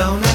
don't